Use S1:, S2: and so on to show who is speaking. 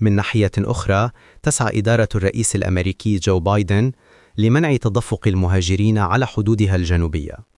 S1: من ناحية أخرى تسعى إدارة الرئيس الأمريكي جو بايدن لمنع تدفق المهاجرين على حدودها الجنوبية.